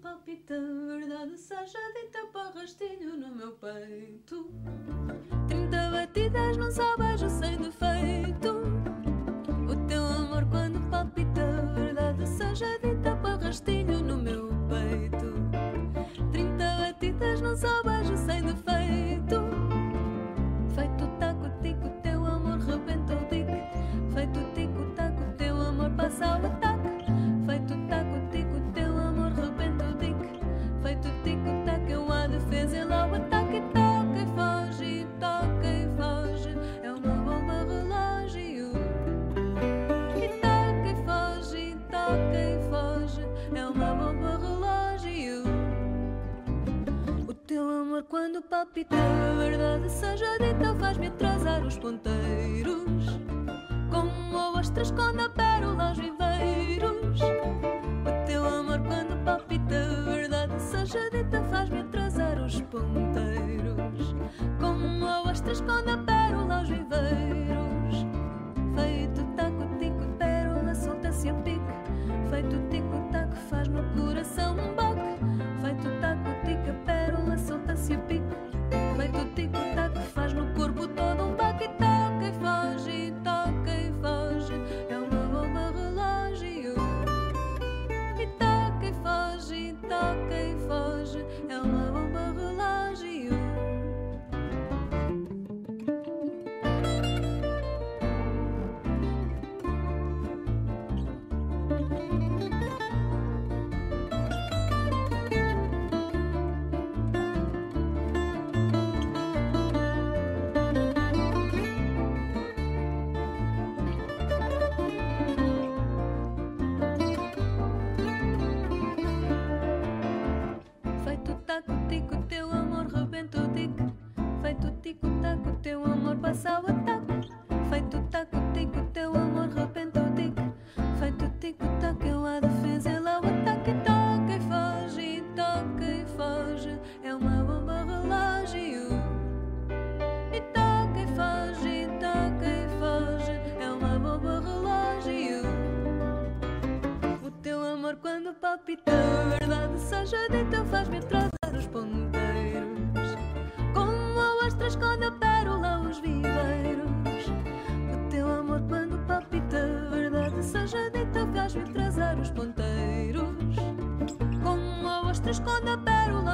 palpita, verdade seja dita para rastilho no meu peito. Eu a defesa e lá o ataque. Toca e foge, toca e foge. É uma bomba relógio. E toca e foge, toca e foge. É uma bomba relógio. O teu amor quando palpita, a verdade seja dita, faz-me atrasar os ponteiros. Como ostras quando a pérola pérola, solta-se a pique. Feito tico, taco, faz-me o coração um baque. Feito taco, tica, pérola, solta-se a pique. Feito tico, taco, faz no corpo todo um baque. Toca e foge, toca e foge. É uma bomba relógio. E toca e foge, toca e foge. É uma taco, teu amor passa o ataque. Feito taco, tico, teu amor rebenta o dique. Feito tico, taco, eu a defesa e lá o ataque. Toca e foge, toca e foge. É uma bomba relógio. E toca e foge, toca e foge. É uma bomba relógio. O teu amor quando palpita, a verdade seja dita, faz-me atrasar encontros quando a pérola.